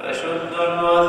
فشد المثل